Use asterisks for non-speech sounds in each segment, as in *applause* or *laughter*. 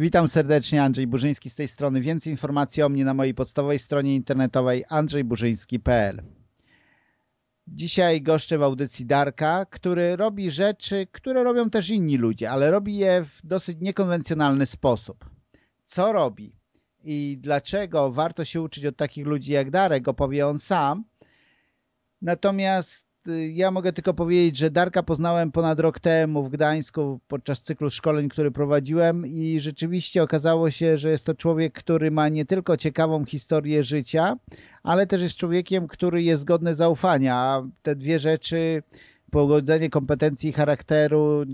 Witam serdecznie, Andrzej Burzyński z tej strony. Więcej informacji o mnie na mojej podstawowej stronie internetowej andrzejburzyński.pl Dzisiaj goszczę w audycji Darka, który robi rzeczy, które robią też inni ludzie, ale robi je w dosyć niekonwencjonalny sposób. Co robi i dlaczego warto się uczyć od takich ludzi jak Darek, opowie on sam. Natomiast ja mogę tylko powiedzieć, że Darka poznałem ponad rok temu w Gdańsku podczas cyklu szkoleń, który prowadziłem i rzeczywiście okazało się, że jest to człowiek, który ma nie tylko ciekawą historię życia, ale też jest człowiekiem, który jest godny zaufania, a te dwie rzeczy, pogodzenie kompetencji i charakteru,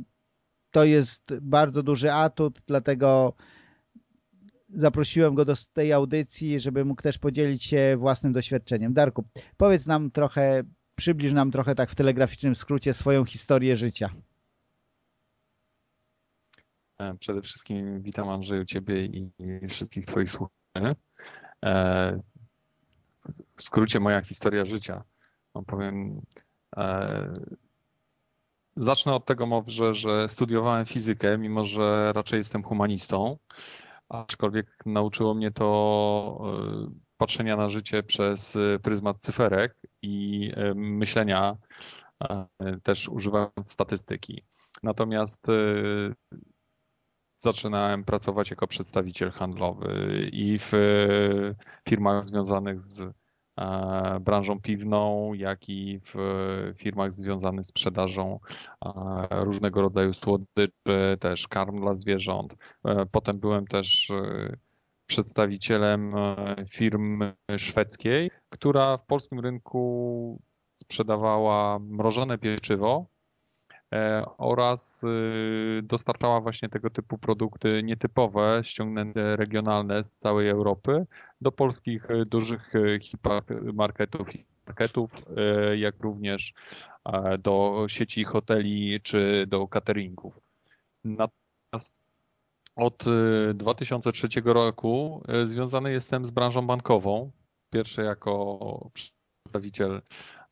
to jest bardzo duży atut, dlatego zaprosiłem go do tej audycji, żeby mógł też podzielić się własnym doświadczeniem. Darku, powiedz nam trochę przybliż nam trochę tak w telegraficznym skrócie swoją historię życia. E, przede wszystkim witam Andrzeju Ciebie i wszystkich Twoich słuchaczy. E, w skrócie moja historia życia. No powiem, e, zacznę od tego może, że studiowałem fizykę, mimo że raczej jestem humanistą, aczkolwiek nauczyło mnie to patrzenia na życie przez y, pryzmat cyferek i y, myślenia y, też używając statystyki. Natomiast zaczynałem pracować jako przedstawiciel handlowy i w firmach związanych z branżą piwną, jak i w firmach związanych z sprzedażą różnego rodzaju słodyczy, też karm dla zwierząt. Potem byłem też przedstawicielem e, firmy szwedzkiej, która w polskim rynku sprzedawała mrożone pieczywo e, oraz e, dostarczała właśnie tego typu produkty nietypowe, ściągnięte regionalne z całej Europy do polskich dużych hipermarketów, marketów, jak również do sieci hoteli czy do cateringów. Natomiast od 2003 y, roku y, związany jestem z branżą bankową. Pierwszy jako przedstawiciel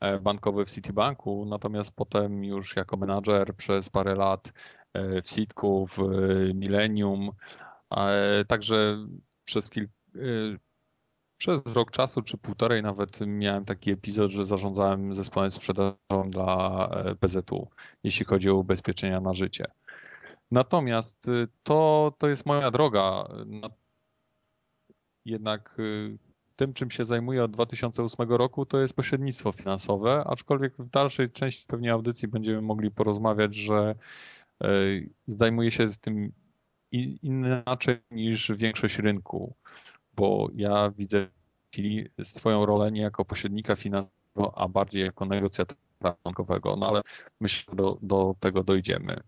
e, bankowy w Citibanku, natomiast potem już jako menadżer przez parę lat e, w Citku, w Millennium. Także przez kilka przez rok czasu, czy półtorej nawet miałem taki epizod, że zarządzałem zespołem sprzedażowym dla e, PZU, jeśli chodzi o ubezpieczenia na życie. Natomiast y, to, to jest moja droga. Jednak y, tym, czym się zajmuję od 2008 roku, to jest pośrednictwo finansowe, aczkolwiek w dalszej części pewnie audycji będziemy mogli porozmawiać, że y, zajmuję się tym inaczej niż większość rynku, bo ja widzę swoją rolę nie jako pośrednika finansowego, a bardziej jako negocjatora bankowego, no ale myślę, że do, do tego dojdziemy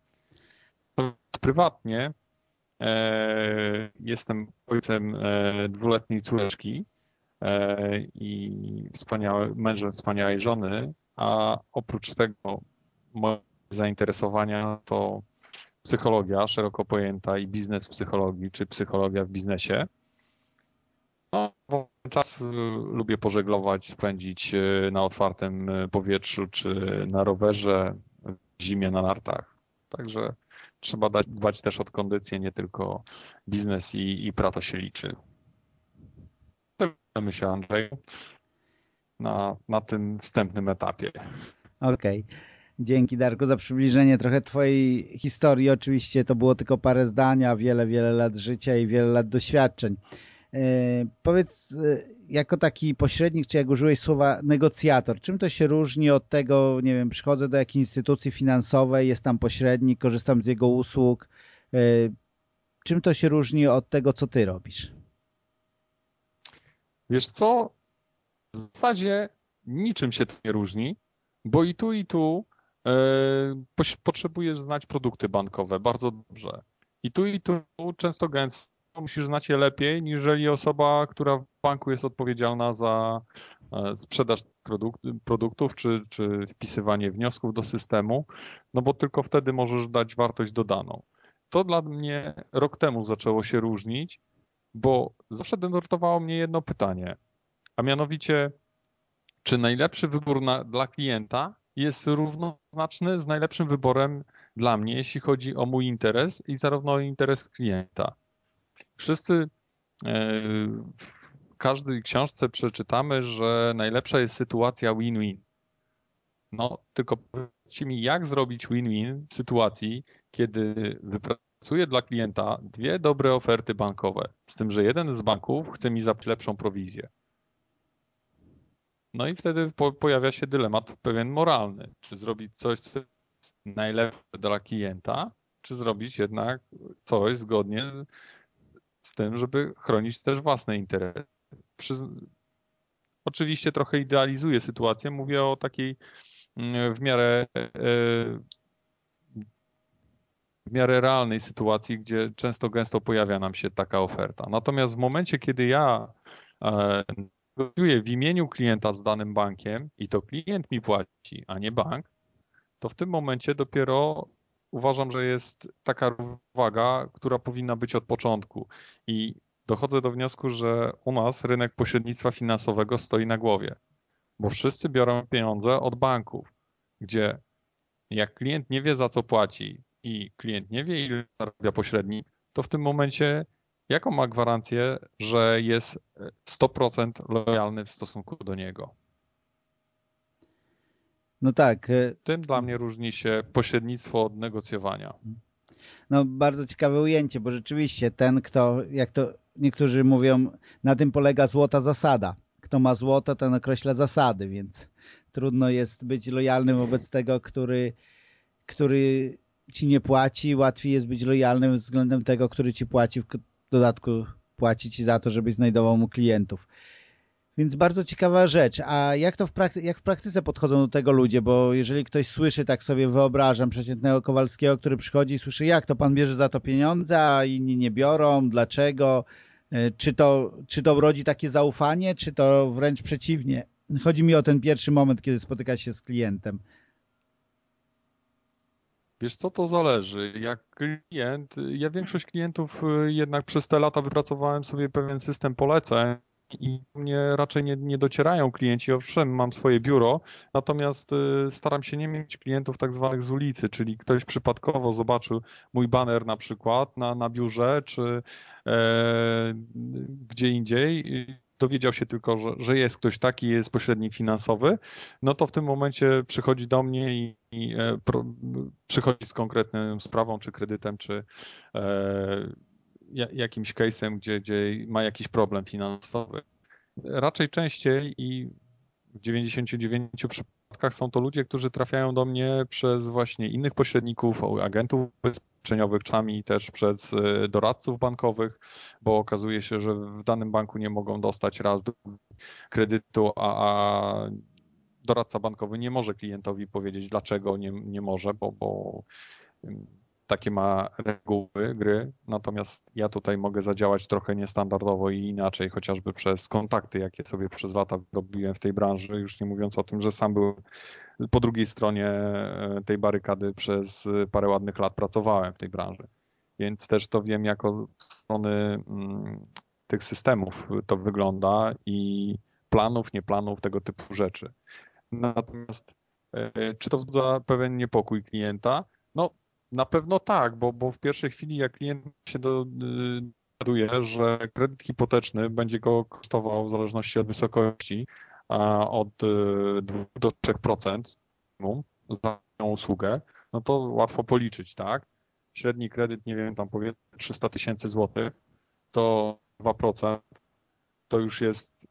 prywatnie e, jestem ojcem e, dwuletniej córeczki e, i wspaniały, mężem wspaniałej żony, a oprócz tego moje zainteresowania to psychologia szeroko pojęta i biznes psychologii, czy psychologia w biznesie. No, czas lubię pożeglować, spędzić na otwartym powietrzu, czy na rowerze, w zimie na nartach. Także trzeba dać, dbać też o kondycję, nie tylko biznes i, i praca się liczy. Myślę, Andrzej, na, na tym wstępnym etapie. Okej. Okay. Dzięki Darku za przybliżenie trochę Twojej historii. Oczywiście to było tylko parę zdania, wiele, wiele lat życia i wiele lat doświadczeń. E, powiedz, e, jako taki pośrednik, czy jak użyłeś słowa negocjator, czym to się różni od tego, nie wiem, przychodzę do jakiejś instytucji finansowej, jest tam pośrednik, korzystam z jego usług. E, czym to się różni od tego, co ty robisz? Wiesz co? W zasadzie niczym się to nie różni, bo i tu, i tu potrzebujesz znać produkty bankowe bardzo dobrze. I tu, i tu często gęsto musisz znać je lepiej, niżeli osoba, która w banku jest odpowiedzialna za e, sprzedaż produktów czy, czy wpisywanie wniosków do systemu, no bo tylko wtedy możesz dać wartość dodaną. To dla mnie rok temu zaczęło się różnić, bo zawsze denerwowało mnie jedno pytanie, a mianowicie, czy najlepszy wybór na, dla klienta jest równoznaczny z najlepszym wyborem dla mnie, jeśli chodzi o mój interes i zarówno interes klienta. Wszyscy w każdej książce przeczytamy, że najlepsza jest sytuacja win-win. No, tylko powiedzcie mi, jak zrobić win-win w sytuacji, kiedy wypracuję dla klienta dwie dobre oferty bankowe, z tym, że jeden z banków chce mi zapłacić lepszą prowizję. No i wtedy po, pojawia się dylemat pewien moralny. Czy zrobić coś, co jest najlepsze dla klienta, czy zrobić jednak coś zgodnie z tym, żeby chronić też własne interesy. Przy... Oczywiście trochę idealizuję sytuację. Mówię o takiej mm, w miarę e, w miarę realnej sytuacji, gdzie często gęsto pojawia nam się taka oferta. Natomiast w momencie, kiedy ja e, negocjuję w imieniu klienta z danym bankiem i to klient mi płaci, a nie bank, to w tym momencie dopiero uważam, że jest taka uwaga, która powinna być od początku. I dochodzę do wniosku, że u nas rynek pośrednictwa finansowego stoi na głowie, bo wszyscy biorą pieniądze od banków, gdzie jak klient nie wie za co płaci i klient nie wie ile zarabia pośrednik, to w tym momencie jaką ma gwarancję, że jest 100% lojalny w stosunku do niego? No tak. E, Tym dla mnie różni się pośrednictwo od negocjowania. No bardzo ciekawe ujęcie, bo rzeczywiście ten, kto, jak to niektórzy mówią, na tym polega złota zasada. Kto ma złoto, ten określa zasady, więc trudno jest być lojalnym wobec tego, który, który ci nie płaci. Łatwiej jest być lojalnym względem tego, który ci płaci, w dodatku płaci ci za to, żebyś znajdował mu klientów. Więc bardzo ciekawa rzecz. A jak to w, jak w praktyce podchodzą do tego ludzie? Bo jeżeli ktoś słyszy, tak sobie wyobrażam, przeciętnego Kowalskiego, który przychodzi i słyszy, jak to pan bierze za to pieniądze, a inni nie biorą, dlaczego? E, czy to, czy to rodzi takie zaufanie, czy to wręcz przeciwnie? Chodzi mi o ten pierwszy moment, kiedy spotyka się z klientem. Wiesz co, to zależy. Jak klient, ja większość klientów y, jednak przez te lata wypracowałem sobie pewien system poleceń i mnie raczej nie, nie docierają klienci. Owszem, mam swoje biuro, natomiast y, staram się nie mieć klientów tak zwanych z ulicy, czyli ktoś przypadkowo zobaczył mój baner na przykład na, na biurze czy e, gdzie indziej dowiedział się tylko, że, że jest ktoś taki, jest pośrednik finansowy, no to w tym momencie przychodzi do mnie i, i e, pro, przychodzi z konkretną sprawą, czy kredytem, czy e, jakimś case'em, gdzie, gdzie ma jakiś problem finansowy. Raczej częściej i w 99 przypadkach są to ludzie, którzy trafiają do mnie przez właśnie innych pośredników, agentów ubezpieczeniowych, czasami też przez e, doradców bankowych, bo okazuje się, że w danym banku nie mogą dostać raz kredytu, a, a doradca bankowy nie może klientowi powiedzieć, dlaczego nie, nie może, bo, bo takie ma reguły gry, natomiast ja tutaj mogę zadziałać trochę niestandardowo i inaczej, chociażby przez kontakty, jakie sobie przez lata robiłem w tej branży, już nie mówiąc o tym, że sam byłem po drugiej stronie e, tej barykady przez parę ładnych lat pracowałem w tej branży. Więc też to wiem, jako strony mm, tych systemów to wygląda i planów, nie planów, tego typu rzeczy. Natomiast e, czy to wzbudza pewien niepokój klienta? No na pewno tak, bo, bo w pierwszej chwili jak klient się dowiaduje, że kredyt hipoteczny będzie go kosztował w zależności od wysokości od 2 y, do 3% za tą usługę, no to łatwo policzyć, tak? Średni kredyt, nie wiem, tam powiedzmy 300 tysięcy złotych, to 2% to już jest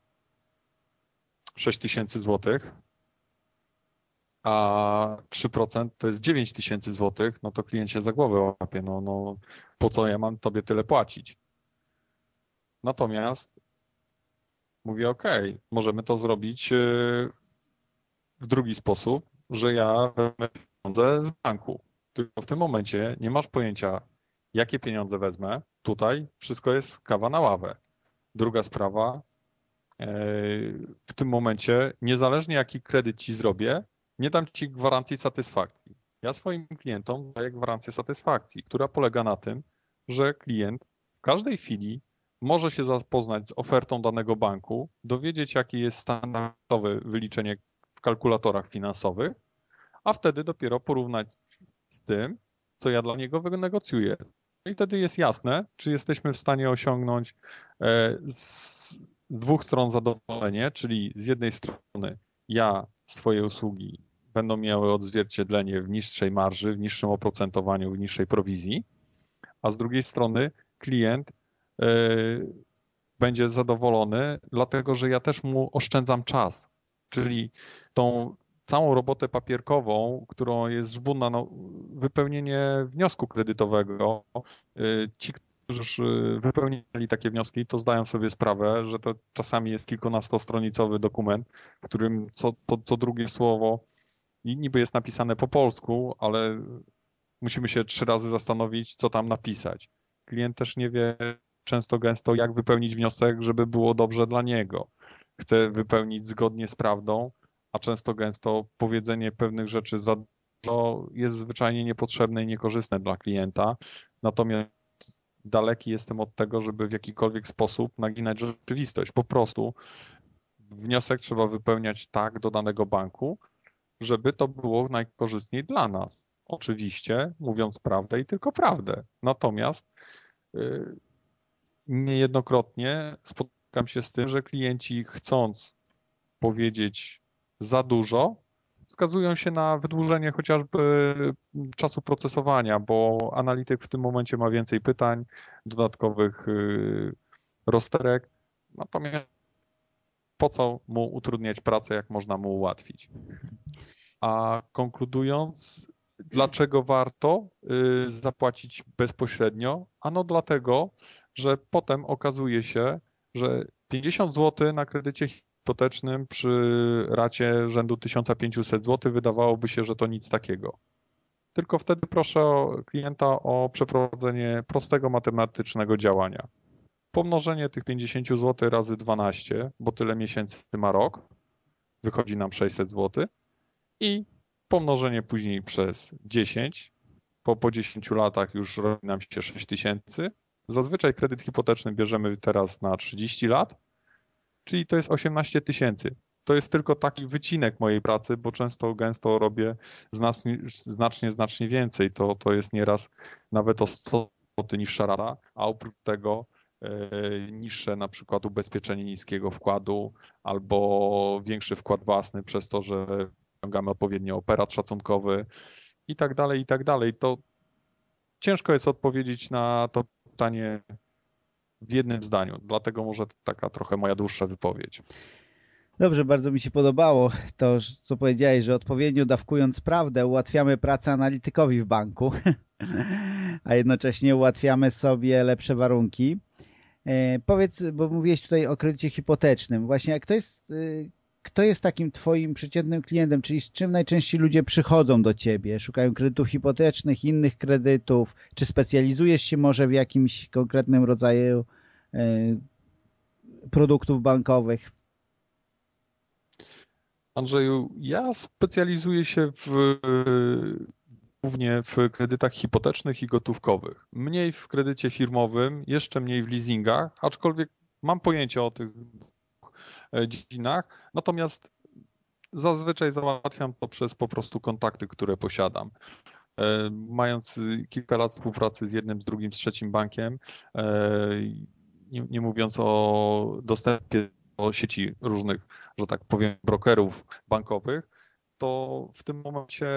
6 tysięcy złotych, a 3% to jest 9 tysięcy złotych, no to klient się za głowę łapie, no, no po co ja mam tobie tyle płacić? Natomiast mówię, ok, możemy to zrobić y, w drugi sposób, że ja wezmę pieniądze z banku. Tylko w tym momencie nie masz pojęcia, jakie pieniądze wezmę. Tutaj wszystko jest kawa na ławę. Druga sprawa, e, w tym momencie, niezależnie jaki kredyt ci zrobię, nie dam ci gwarancji satysfakcji. Ja swoim klientom daję gwarancję satysfakcji, która polega na tym, że klient w każdej chwili może się zapoznać z ofertą danego banku, dowiedzieć, jakie jest standardowe wyliczenie w kalkulatorach finansowych, a wtedy dopiero porównać z tym, co ja dla niego wynegocjuję. i wtedy jest jasne, czy jesteśmy w stanie osiągnąć z dwóch stron zadowolenie, czyli z jednej strony ja swoje usługi będą miały odzwierciedlenie w niższej marży, w niższym oprocentowaniu, w niższej prowizji, a z drugiej strony klient będzie zadowolony, dlatego że ja też mu oszczędzam czas. Czyli tą całą robotę papierkową, którą jest żbudna, no, wypełnienie wniosku kredytowego. Y, ci, już wypełnili takie wnioski, to zdają sobie sprawę, że to czasami jest kilkunastostronicowy dokument, w którym co, to, co drugie słowo niby jest napisane po polsku, ale musimy się trzy razy zastanowić, co tam napisać. Klient też nie wie często gęsto, jak wypełnić wniosek, żeby było dobrze dla niego. Chce wypełnić zgodnie z prawdą, a często gęsto powiedzenie pewnych rzeczy za dużo jest zwyczajnie niepotrzebne i niekorzystne dla klienta. Natomiast daleki jestem od tego, żeby w jakikolwiek sposób naginać rzeczywistość. Po prostu wniosek trzeba wypełniać tak do danego banku, żeby to było najkorzystniej dla nas. Oczywiście mówiąc prawdę i tylko prawdę. Natomiast yy, niejednokrotnie spotykam się z tym, że klienci chcąc powiedzieć za dużo, wskazują się na wydłużenie chociażby czasu procesowania, bo analityk w tym momencie ma więcej pytań, dodatkowych y, rozterek, natomiast po co mu utrudniać pracę, jak można mu ułatwić. A konkludując, dlaczego warto y, zapłacić bezpośrednio? Ano dlatego, że potem okazuje się, że 50 zł na kredycie hipotecznym przy racie rzędu 1500 zł wydawałoby się, że to nic takiego. Tylko wtedy proszę klienta o przeprowadzenie prostego matematycznego działania. Pomnożenie tych 50 zł razy 12, bo tyle miesięcy ma rok, wychodzi nam 600 zł i pomnożenie później przez 10, po, po 10 latach już robi nam się 6000. Zazwyczaj kredyt hipoteczny bierzemy teraz na 30 lat, czyli to jest 18 tysięcy. To jest tylko taki wycinek mojej pracy, bo często gęsto robię znacznie, znacznie, znacznie więcej. To, to jest nieraz nawet o 100 zł niższa rata, a oprócz tego e, niższe na przykład ubezpieczenie niskiego wkładu albo większy wkład własny przez to, że ściągamy odpowiednio operat szacunkowy i tak dalej, i tak dalej. To ciężko jest odpowiedzieć na to pytanie w jednym zdaniu. Dlatego może taka trochę moja dłuższa wypowiedź. Dobrze, bardzo mi się podobało to, co powiedziałeś, że odpowiednio dawkując prawdę ułatwiamy pracę analitykowi w banku, *laughs* a jednocześnie ułatwiamy sobie lepsze warunki. E, powiedz, bo mówiłeś tutaj o kredycie hipotecznym. Właśnie, kto jest, y, kto jest takim twoim przeciętnym klientem, czyli z czym najczęściej ludzie przychodzą do ciebie? Szukają kredytów hipotecznych, innych kredytów? Czy specjalizujesz się może w jakimś konkretnym rodzaju e, produktów bankowych? Andrzeju, ja specjalizuję się w, głównie w kredytach hipotecznych i gotówkowych. Mniej w kredycie firmowym, jeszcze mniej w leasingach, aczkolwiek mam pojęcie o tych dziedzinach, natomiast zazwyczaj załatwiam to przez po prostu kontakty, które posiadam. E, mając kilka lat współpracy z jednym, z drugim, z trzecim bankiem, e, nie, nie mówiąc o dostępie do sieci różnych, że tak powiem, brokerów bankowych, to w tym momencie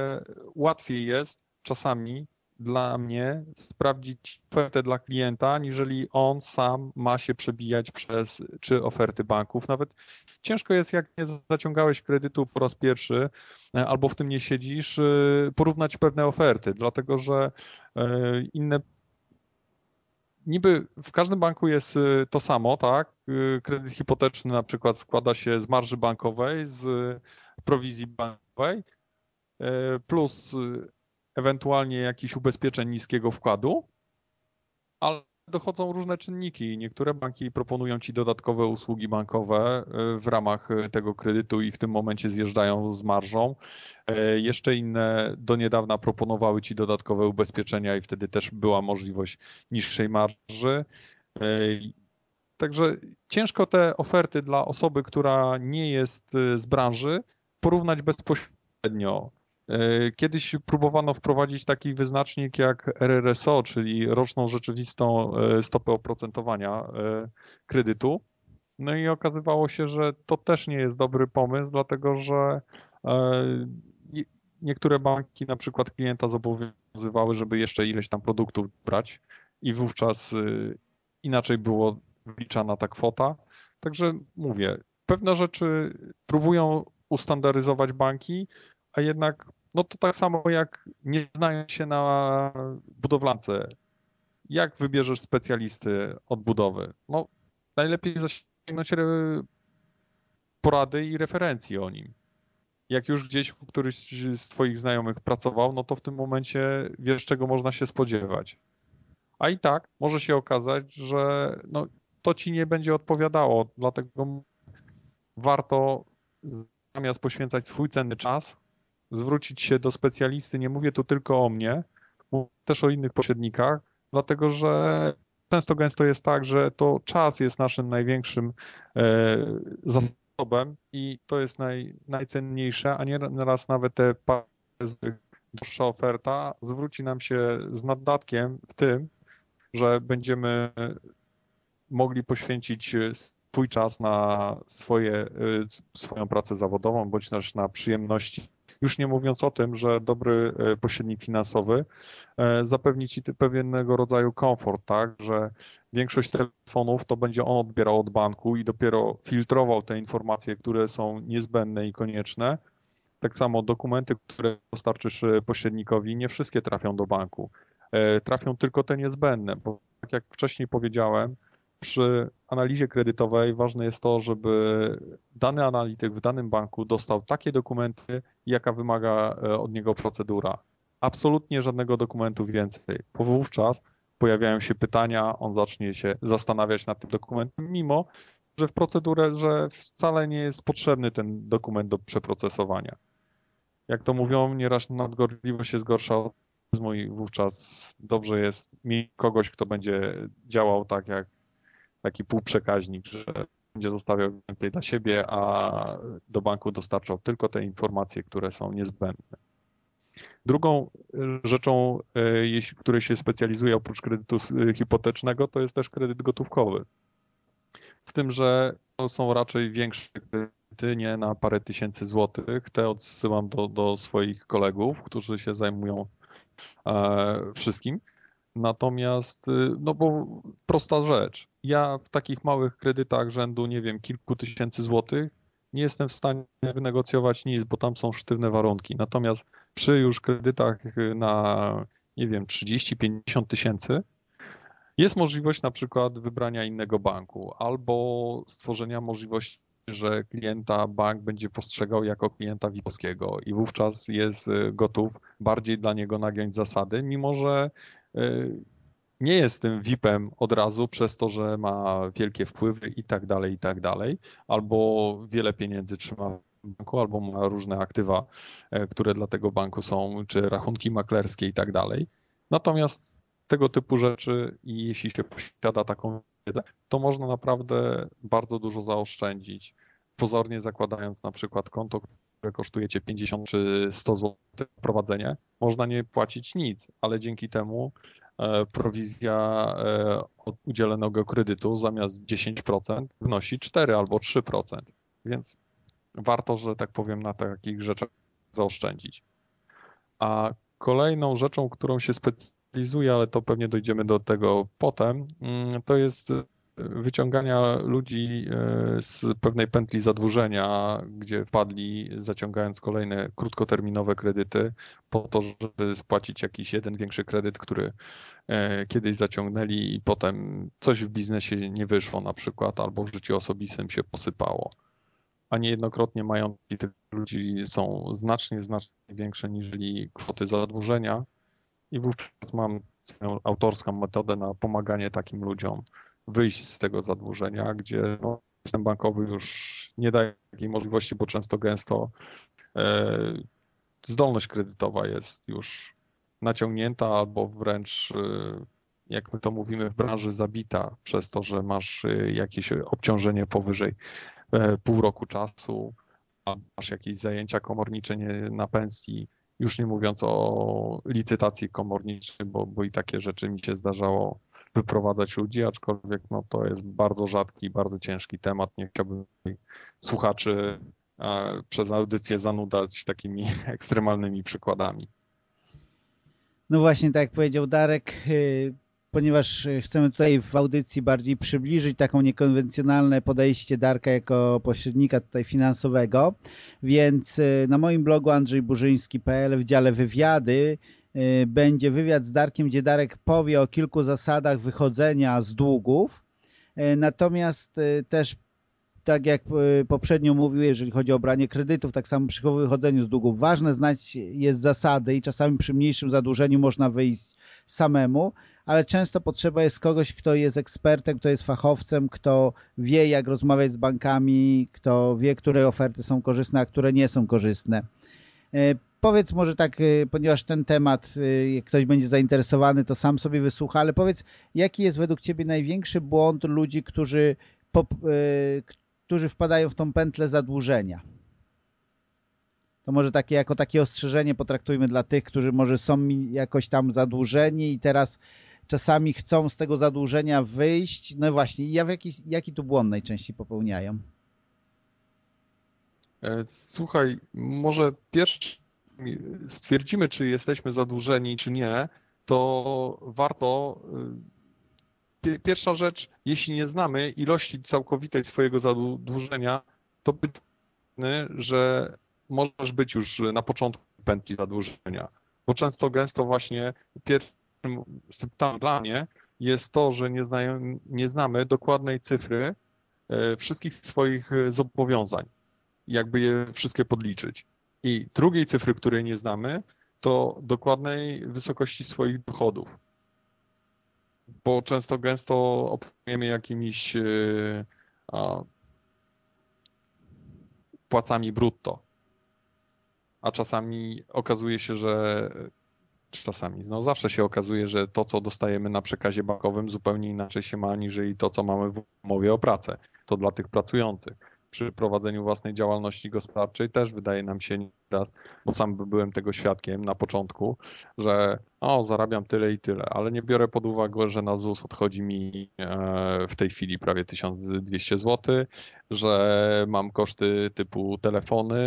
łatwiej jest czasami dla mnie sprawdzić ofertę dla klienta, aniżeli on sam ma się przebijać przez czy oferty banków. Nawet ciężko jest, jak nie zaciągałeś kredytu po raz pierwszy e, albo w tym nie siedzisz, e, porównać pewne oferty, dlatego że e, inne niby w każdym banku jest to samo, tak? Kredyt hipoteczny na przykład składa się z marży bankowej, z prowizji bankowej, plus ewentualnie jakichś ubezpieczeń niskiego wkładu, ale dochodzą różne czynniki. Niektóre banki proponują ci dodatkowe usługi bankowe e, w ramach e, tego kredytu i w tym momencie zjeżdżają z marżą. E, jeszcze inne do niedawna proponowały ci dodatkowe ubezpieczenia i wtedy też była możliwość niższej marży. Także ciężko te oferty dla osoby, która nie jest z branży, porównać bezpośrednio E, kiedyś próbowano wprowadzić taki wyznacznik jak RRSO, czyli roczną rzeczywistą e, stopę oprocentowania e, kredytu. No i okazywało się, że to też nie jest dobry pomysł, dlatego że niektóre banki na przykład klienta zobowiązywały, żeby jeszcze ileś tam produktów brać i wówczas inaczej było wliczana ta kwota. Także mówię, pewne rzeczy próbują ustandaryzować banki, a jednak no to tak samo jak nie znając się na budowlance, jak wybierzesz specjalisty od budowy? No najlepiej zasięgnąć porady i referencji o nim. Jak już gdzieś któryś z twoich znajomych pracował, no to w tym momencie wiesz, czego można się spodziewać. A i tak może się okazać, że no, to ci nie będzie odpowiadało, dlatego warto zamiast poświęcać swój cenny czas, zwrócić się do specjalisty. Nie mówię tu tylko o mnie, mówię też o innych pośrednikach, dlatego że często gęsto jest tak, że to czas jest naszym największym e, zasobem i to jest naj, najcenniejsze, a nie raz nawet te droższa oferta zwróci nam się z naddatkiem w tym, że będziemy mogli poświęcić swój czas na swoje, e, swoją pracę zawodową, bądź też na przyjemności już nie mówiąc o tym, że dobry e, pośrednik finansowy e, zapewni ci pewnego rodzaju komfort, tak, że większość telefonów to będzie on odbierał od banku i dopiero filtrował te informacje, które są niezbędne i konieczne. Tak samo dokumenty, które dostarczysz e, pośrednikowi, nie wszystkie trafią do banku. Trafią tylko te niezbędne, bo tak jak wcześniej powiedziałem, przy analizie kredytowej ważne jest to, żeby dany analityk w danym banku dostał takie dokumenty, jaka wymaga e, od niego procedura. Absolutnie żadnego dokumentu więcej, bo wówczas pojawiają się pytania, on zacznie się zastanawiać nad tym dokumentem, mimo że w procedurze, że wcale nie jest potrzebny ten dokument do przeprocesowania. Jak to mówią, nieraz nadgorliwość jest gorsza od i wówczas dobrze jest mieć kogoś, kto będzie działał tak, jak taki półprzekaźnik, że będzie zostawiał więcej dla siebie, a do banku dostarczał tylko te informacje, które są niezbędne. Drugą rzeczą, e, której się specjalizuje oprócz kredytu hipotecznego, to jest też kredyt gotówkowy. Z tym, że to są raczej większe kredyty, nie na parę tysięcy złotych. Te odsyłam do, do swoich kolegów, którzy się zajmują e, wszystkim. Natomiast, y, no bo prosta rzecz. Ja w takich małych kredytach rzędu, nie wiem, kilku tysięcy złotych nie jestem w stanie wynegocjować nic, bo tam są sztywne warunki. Natomiast przy już kredytach na, nie wiem, 30-50 tysięcy jest możliwość na przykład wybrania innego banku albo stworzenia możliwości, że klienta bank będzie postrzegał jako klienta VIP-owskiego i wówczas jest y, gotów bardziej dla niego nagiąć zasady, mimo że Y, nie jest tym VIP-em od razu przez to, że ma wielkie wpływy i tak dalej, i tak dalej, albo wiele pieniędzy trzyma w banku, albo ma różne aktywa, e, które dla tego banku są, czy rachunki maklerskie i tak dalej. Natomiast tego typu rzeczy i jeśli się posiada taką wiedzę, to można naprawdę bardzo dużo zaoszczędzić. Pozornie zakładając na przykład konto, które kosztuje cię 50 czy 100 zł prowadzenie, można nie płacić nic, ale dzięki temu e, prowizja e, od udzielonego kredytu zamiast 10% wynosi 4 albo 3%. Więc warto, że tak powiem, na takich rzeczach zaoszczędzić. A kolejną rzeczą, którą się specjalizuje, ale to pewnie dojdziemy do tego potem, mm, to jest wyciągania ludzi e, z pewnej pętli zadłużenia, gdzie wpadli zaciągając kolejne krótkoterminowe kredyty po to, żeby spłacić jakiś jeden większy kredyt, który e, kiedyś zaciągnęli i potem coś w biznesie nie wyszło na przykład albo w życiu osobistym się posypało. A niejednokrotnie majątki tych ludzi są znacznie, znacznie większe niż kwoty zadłużenia i wówczas mam autorską metodę na pomaganie takim ludziom wyjść z tego zadłużenia, gdzie no, system bankowy już nie daje takiej możliwości, bo często gęsto e, zdolność kredytowa jest już naciągnięta albo wręcz, e, jak my to mówimy w branży, zabita przez to, że masz e, jakieś obciążenie powyżej e, pół roku czasu, masz jakieś zajęcia komornicze na pensji Już nie mówiąc o licytacji komorniczej, bo, bo i takie rzeczy mi się zdarzało wyprowadzać ludzi, aczkolwiek no, to jest bardzo rzadki, bardzo ciężki temat. Nie chciałbym słuchaczy przez audycję zanudać takimi *laughs* ekstremalnymi przykładami. No właśnie, tak jak powiedział Darek, y, ponieważ chcemy tutaj w audycji bardziej przybliżyć taką niekonwencjonalne podejście Darka jako pośrednika tutaj finansowego, więc y, na moim blogu andrzejburzyński.pl w dziale wywiady będzie wywiad z Darkiem, gdzie Darek powie o kilku zasadach wychodzenia z długów, natomiast też tak jak poprzednio mówiłem, jeżeli chodzi o branie kredytów, tak samo przy wychodzeniu z długów. Ważne znać jest zasady i czasami przy mniejszym zadłużeniu można wyjść samemu, ale często potrzeba jest kogoś, kto jest ekspertem, kto jest fachowcem, kto wie jak rozmawiać z bankami, kto wie, które oferty są korzystne, a które nie są korzystne. Powiedz może tak, e, ponieważ ten temat, e, jak ktoś będzie zainteresowany, to sam sobie wysłucha, ale powiedz, jaki jest według Ciebie największy błąd ludzi, którzy, którzy wpadają w tą pętlę zadłużenia? to może takie jako takie ostrzeżenie potraktujmy dla tych, którzy może są jakoś tam zadłużeni i teraz czasami chcą z tego zadłużenia wyjść. No właśnie, jaki, jaki tu błąd najczęściej popełniają? E, słuchaj, może pierwszy stwierdzimy, czy jesteśmy zadłużeni, czy nie, to warto. E, pierwsza rzecz, jeśli nie znamy ilości całkowitej swojego zadłużenia, to być, że możesz być już na początku pętli zadłużenia. Bo często, gęsto właśnie pierwszym symptomem dla mnie jest to, że nie, nie znamy dokładnej cyfry e, wszystkich swoich zobowiązań, jakby je wszystkie podliczyć. I drugiej cyfry, której nie znamy, to dokładnej wysokości swoich dochodów. Bo często, gęsto operujemy jakimiś e, płacami brutto a czasami okazuje się, że czasami, no zawsze się okazuje, że to, co dostajemy na przekazie bankowym zupełnie inaczej się ma, aniżeli to, co mamy w umowie o pracę. To dla tych pracujących przy prowadzeniu własnej działalności gospodarczej też wydaje nam się nieraz, bo sam byłem tego świadkiem na początku, że o, zarabiam tyle i tyle, ale nie biorę pod uwagę, że na ZUS odchodzi mi e, w tej chwili prawie 1200 zł, że mam koszty typu telefony,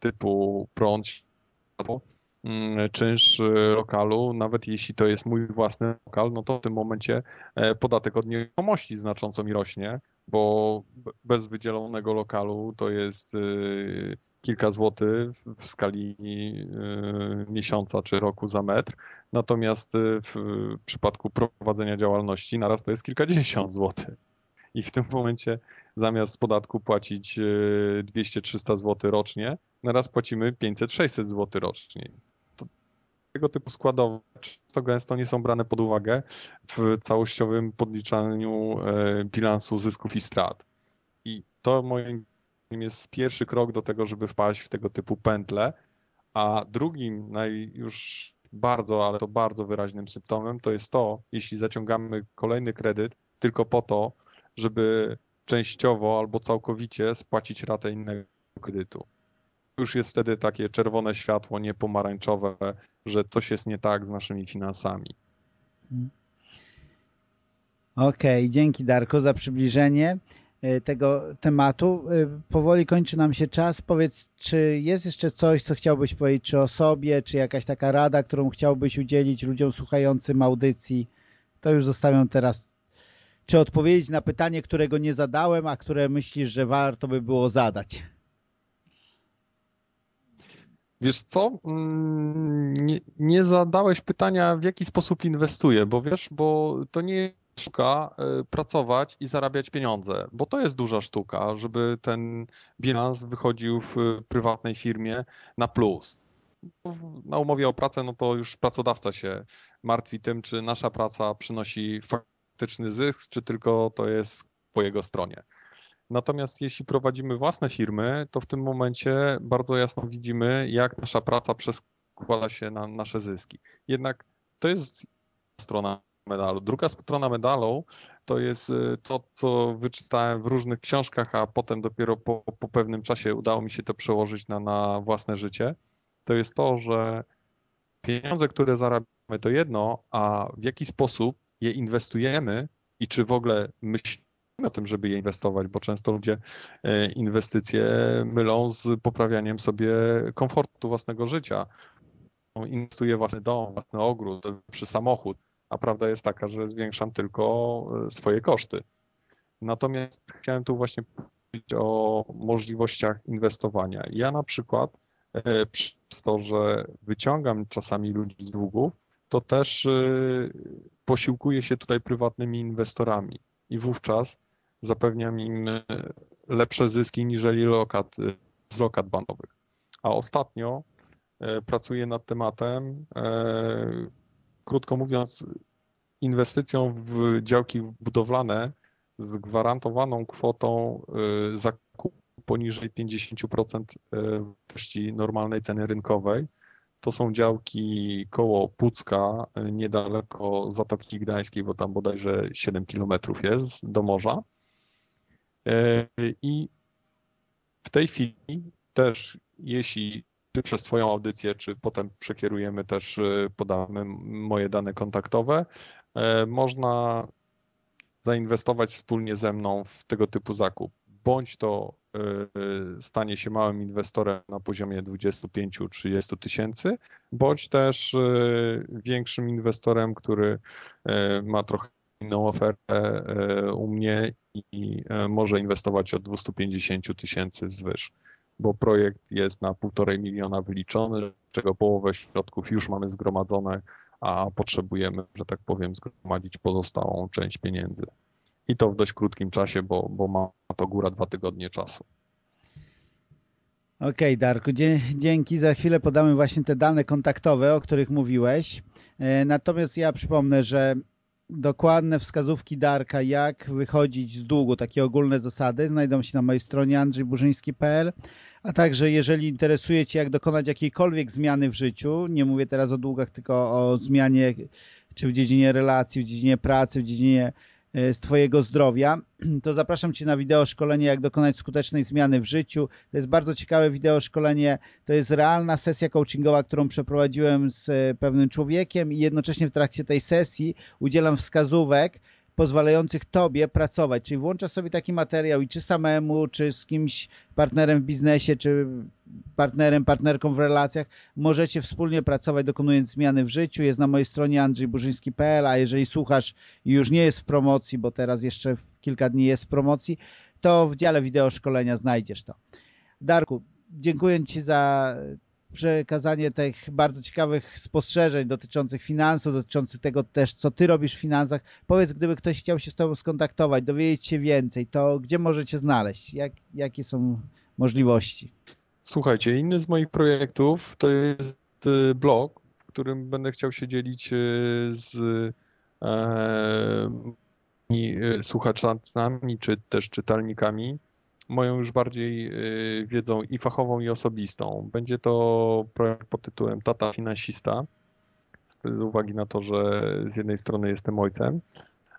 typu prąd, mm, czynsz lokalu, nawet jeśli to jest mój własny lokal, no to w tym momencie e, podatek od nieruchomości znacząco mi rośnie, bo bez wydzielonego lokalu to jest y, kilka złotych w skali y, miesiąca czy roku za metr. Natomiast y, w przypadku prowadzenia działalności naraz to jest kilkadziesiąt złotych. I w tym momencie zamiast podatku płacić 200-300 zł rocznie, naraz płacimy 500-600 zł rocznie tego typu składowe często gęsto nie są brane pod uwagę w całościowym podliczaniu e, bilansu zysków i strat. I to moim zdaniem jest pierwszy krok do tego, żeby wpaść w tego typu pętle, a drugim, naj już bardzo, ale to bardzo wyraźnym symptomem, to jest to, jeśli zaciągamy kolejny kredyt tylko po to, żeby częściowo albo całkowicie spłacić ratę innego kredytu już jest wtedy takie czerwone światło, nie pomarańczowe, że coś jest nie tak z naszymi finansami. Okej, okay, dzięki Darko za przybliżenie e, tego tematu. E, powoli kończy nam się czas. Powiedz, czy jest jeszcze coś, co chciałbyś powiedzieć, czy o sobie, czy jakaś taka rada, którą chciałbyś udzielić ludziom słuchającym audycji? To już zostawiam teraz. Czy odpowiedzieć na pytanie, którego nie zadałem, a które myślisz, że warto by było zadać? Wiesz co? Mm, nie, nie, zadałeś pytania, w jaki sposób inwestuję, bo wiesz, bo to nie jest sztuka e, pracować i zarabiać pieniądze, bo to jest duża sztuka, żeby ten bilans wychodził w prywatnej firmie na plus. Na umowie o pracę, no to już pracodawca się martwi tym, czy nasza praca przynosi faktyczny zysk, czy tylko to jest po jego stronie. Natomiast jeśli prowadzimy własne firmy, to w tym momencie bardzo jasno widzimy, jak nasza praca przeskłada się na nasze zyski. Jednak to jest strona medalu. Druga strona medalu to jest y, to, co wyczytałem w różnych książkach, a potem dopiero po, po pewnym czasie udało mi się to przełożyć na, na własne życie. to jest to, że pieniądze, które zarabiamy to jedno, a w jaki sposób je inwestujemy i czy w ogóle myślimy o tym, żeby je inwestować, bo często ludzie e, inwestycje mylą z poprawianiem sobie komfortu własnego życia. Inwestuję w własny dom, własny ogród, przy samochód, a prawda jest taka, że zwiększam tylko e, swoje koszty. Natomiast chciałem tu właśnie powiedzieć o możliwościach inwestowania. Ja na przykład e, przez to, że wyciągam czasami ludzi z długów, to też posiłkuję się tutaj prywatnymi inwestorami i wówczas zapewniam im e, lepsze zyski niżeli lokat, e, z lokat bankowych. A ostatnio e, pracuję nad tematem, krótko mówiąc, inwestycją w działki budowlane z gwarantowaną kwotą zakupu poniżej 50% wartości normalnej ceny rynkowej. To są działki koło Pucka, niedaleko Zatoki Gdańskiej, bo tam bodajże 7 km jest do morza. E, I w tej chwili też, jeśli przez Twoją audycję, czy potem przekierujemy też, e, podamy moje dane kontaktowe, e, można zainwestować wspólnie ze mną w tego typu zakup. Bądź to stanie się małym inwestorem na poziomie 25-30 tysięcy, bądź też większym inwestorem, który ma trochę inną ofertę u mnie i e, może inwestować od 250 tysięcy wzwyż, bo projekt jest na półtorej miliona wyliczony, z czego połowę środków już mamy zgromadzone, a potrzebujemy, że tak powiem, zgromadzić pozostałą część pieniędzy. I to w dość krótkim czasie, bo, bo ma to góra dwa tygodnie czasu. Okej, okay, Darku, dzięki. Za chwilę podamy właśnie te dane kontaktowe, o których mówiłeś. E, natomiast ja przypomnę, że dokładne wskazówki Darka, jak wychodzić z długu, takie ogólne zasady, znajdą się na mojej stronie andrzejburzyński.pl, a także jeżeli interesuje Cię, jak dokonać jakiejkolwiek zmiany w życiu, nie mówię teraz o długach, tylko o zmianie czy w dziedzinie relacji, w dziedzinie pracy, w dziedzinie z Twojego zdrowia, *clears throat* to zapraszam Cię na wideo szkolenie, jak dokonać skutecznej zmiany w życiu. To jest bardzo ciekawe wideo szkolenie. To jest realna sesja coachingowa, którą przeprowadziłem z e, pewnym człowiekiem i jednocześnie w trakcie tej sesji udzielam wskazówek, pozwalających Tobie pracować. Czyli włączasz sobie taki materiał i czy samemu, czy z kimś partnerem w biznesie, czy partnerem, partnerką w relacjach, możecie wspólnie pracować, dokonując zmiany w życiu. Jest na mojej stronie andrzejburzyński.pl, a jeżeli słuchasz i już nie jest w promocji, bo teraz jeszcze kilka dni jest w promocji, to w dziale wideo szkolenia znajdziesz to. Darku, dziękuję Ci za przekazanie tych bardzo ciekawych spostrzeżeń dotyczących finansów, dotyczących tego też, co Ty robisz w finansach. Powiedz, gdyby ktoś chciał się z Tobą skontaktować, dowiedzieć się więcej, to gdzie możecie znaleźć? Jak, jakie są możliwości? Słuchajcie, inny z moich projektów to jest y, blog, którym będę chciał się dzielić y, z e, y, słuchaczami, czy też czytelnikami moją już bardziej y, wiedzą i fachową, i osobistą. Będzie to projekt pod tytułem Tata Finansista, z uwagi na to, że z jednej strony jestem ojcem,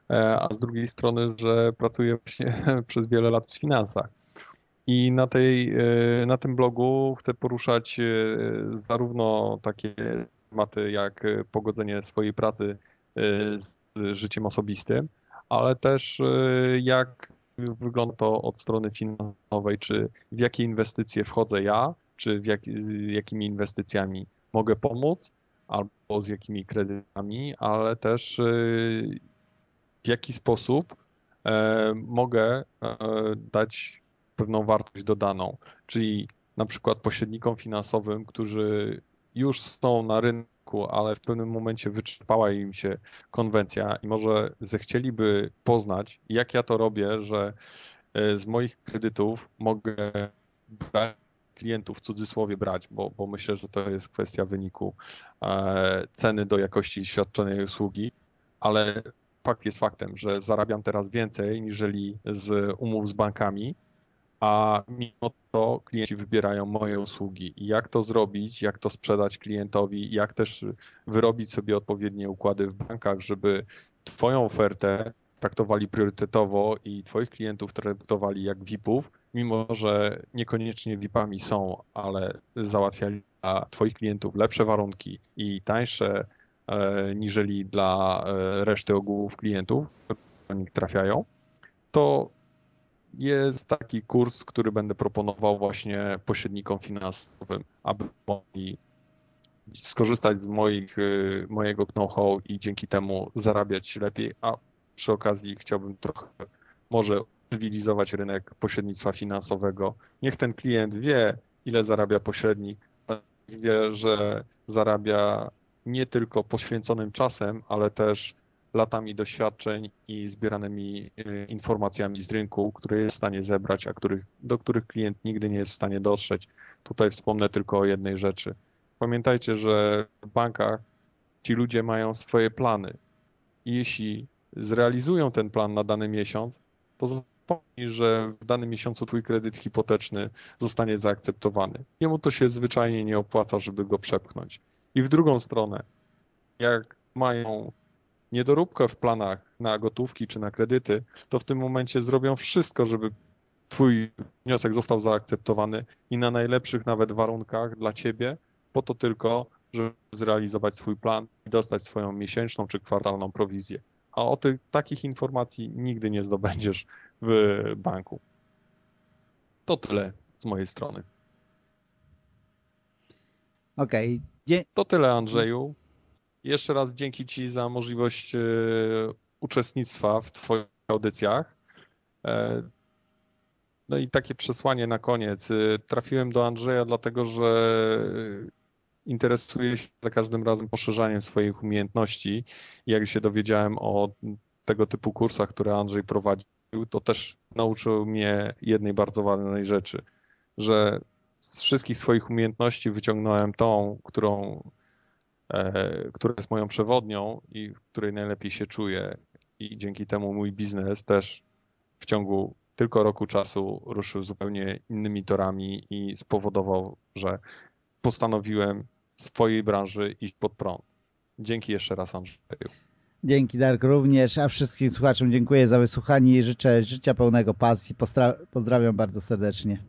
e, a z drugiej strony, że pracuję właśnie *laughs* przez wiele lat w finansach. I na, tej, y, na tym blogu chcę poruszać y, zarówno takie tematy jak pogodzenie swojej pracy z życiem osobistym, ale też jak wygląda to od strony finansowej, czy w jakie inwestycje wchodzę ja, czy jak, z jakimi inwestycjami mogę pomóc, albo z jakimi kredytami, ale też y, w jaki sposób e, mogę e, dać pewną wartość dodaną, czyli na przykład pośrednikom finansowym, którzy już są na rynku, ale w pewnym momencie wyczerpała im się konwencja i może zechcieliby poznać, jak ja to robię, że e, z moich kredytów mogę brać klientów w cudzysłowie brać, bo, bo myślę, że to jest kwestia wyniku e, ceny do jakości świadczonej usługi, ale fakt jest faktem, że zarabiam teraz więcej niżeli z umów z bankami, a mimo to klienci wybierają moje usługi. I jak to zrobić, jak to sprzedać klientowi, jak też wyrobić sobie odpowiednie układy w bankach, żeby Twoją ofertę traktowali priorytetowo i Twoich klientów traktowali jak VIP-ów, mimo że niekoniecznie VIP-ami są, ale załatwiali Twoich klientów lepsze warunki i tańsze niżeli dla reszty ogółów klientów, do nich trafiają, to jest taki kurs, który będę proponował właśnie pośrednikom finansowym, aby mogli skorzystać z moich, y, mojego know-how i dzięki temu zarabiać lepiej, a przy okazji chciałbym trochę może cywilizować rynek pośrednictwa finansowego. Niech ten klient wie, ile zarabia pośrednik, wie, że zarabia nie tylko poświęconym czasem, ale też latami doświadczeń i zbieranymi y, informacjami z rynku, które jest w stanie zebrać, a których, do których klient nigdy nie jest w stanie dotrzeć. Tutaj wspomnę tylko o jednej rzeczy. Pamiętajcie, że w bankach ci ludzie mają swoje plany. I jeśli zrealizują ten plan na dany miesiąc, to zapomnij, że w danym miesiącu twój kredyt hipoteczny zostanie zaakceptowany. Jemu to się zwyczajnie nie opłaca, żeby go przepchnąć. I w drugą stronę, jak mają niedoróbkę w planach na gotówki czy na kredyty, to w tym momencie zrobią wszystko, żeby twój wniosek został zaakceptowany i na najlepszych nawet warunkach dla ciebie, po to tylko, żeby zrealizować swój plan i dostać swoją miesięczną czy kwartalną prowizję. A o tych takich informacji nigdy nie zdobędziesz w banku. To tyle z mojej strony. Okej. Okay. To tyle, Andrzeju. Jeszcze raz dzięki Ci za możliwość e, uczestnictwa w Twoich audycjach. E, no i takie przesłanie na koniec. E, trafiłem do Andrzeja dlatego, że interesuję się za każdym razem poszerzaniem swoich umiejętności. Jak się dowiedziałem o tego typu kursach, które Andrzej prowadził, to też nauczył mnie jednej bardzo ważnej rzeczy, że z wszystkich swoich umiejętności wyciągnąłem tą, którą która jest moją przewodnią i w której najlepiej się czuję. I dzięki temu mój biznes też w ciągu tylko roku czasu ruszył zupełnie innymi torami i spowodował, że postanowiłem swojej branży iść pod prąd. Dzięki jeszcze raz Andrzeju. Dzięki Dark również, a wszystkim słuchaczom dziękuję za wysłuchanie i życzę życia pełnego pasji. Pozdrawiam bardzo serdecznie.